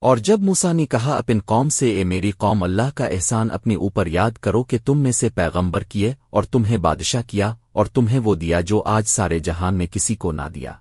اور جب موسا نے کہا، اپن قوم سے، اے میری قوم، اللہ کا احسان اپنے اوپر یاد کرو کہ تم میں سے پیغمبر کیے اور تمہیں بادشاہ کیا اور تمہیں وہ دیا جو آج سارے جہان میں کسی کو نہ دیا۔